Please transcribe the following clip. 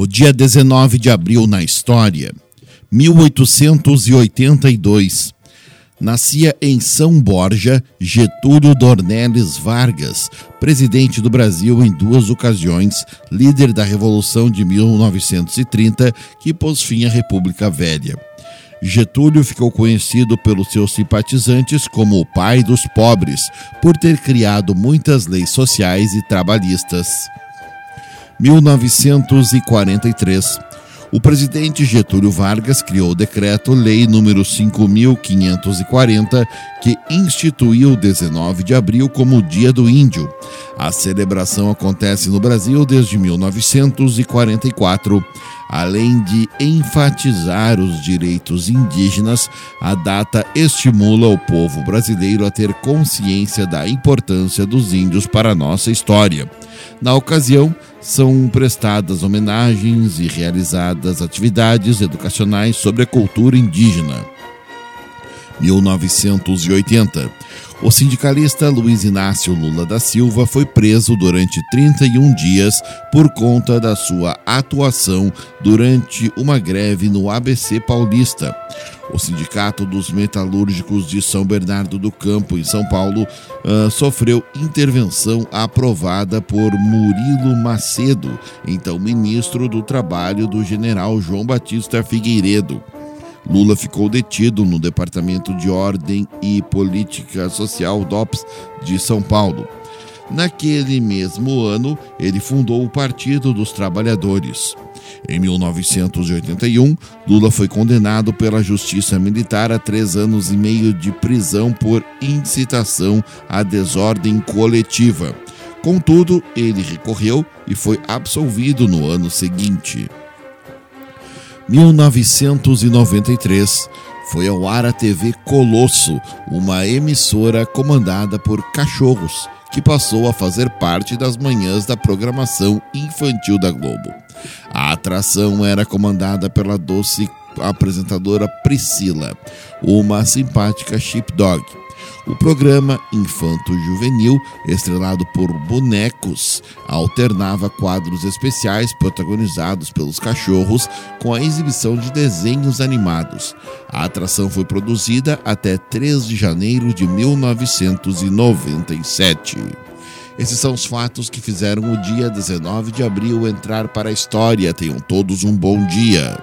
O dia 19 de abril na história, 1882. Nascia em São Borja Getúlio Dornelles Vargas, presidente do Brasil em duas ocasiões, líder da Revolução de 1930, que pôs fim à República Velha. Getúlio ficou conhecido pelos seus simpatizantes como o pai dos pobres, por ter criado muitas leis sociais e trabalhistas. 1943. O presidente Getúlio Vargas criou o decreto-lei número 5540, que instituiu o 19 de abril como o Dia do Índio. A celebração acontece no Brasil desde 1944. Além de enfatizar os direitos indígenas, a data estimula o povo brasileiro a ter consciência da importância dos índios para a nossa história. Na ocasião, são prestadas homenagens e realizadas atividades educacionais sobre a cultura indígena. 1980. O sindicalista Luiz Inácio Lula da Silva foi preso durante 31 dias por conta da sua atuação durante uma greve no ABC Paulista. O Sindicato dos Metalúrgicos de São Bernardo do Campo, em São Paulo, uh, sofreu intervenção aprovada por Murilo Macedo, então ministro do Trabalho do general João Batista Figueiredo. Lula ficou detido no Departamento de Ordem e Política Social DOPS de São Paulo. Naquele mesmo ano, ele fundou o Partido dos Trabalhadores. Em 1981, Lula foi condenado pela Justiça Militar a três anos e meio de prisão por incitação à desordem coletiva. Contudo, ele recorreu e foi absolvido no ano seguinte. 1993 foi ao ar a TV Colosso, uma emissora comandada por cachorros, que passou a fazer parte das manhãs da programação infantil da Globo. A atração era comandada pela doce apresentadora Priscila, uma simpática sheepdog. O programa Infanto Juvenil, estrelado por bonecos, alternava quadros especiais protagonizados pelos cachorros com a exibição de desenhos animados. A atração foi produzida até 3 de janeiro de 1997. Esses são os fatos que fizeram o dia 19 de abril entrar para a história. Tenham todos um bom dia.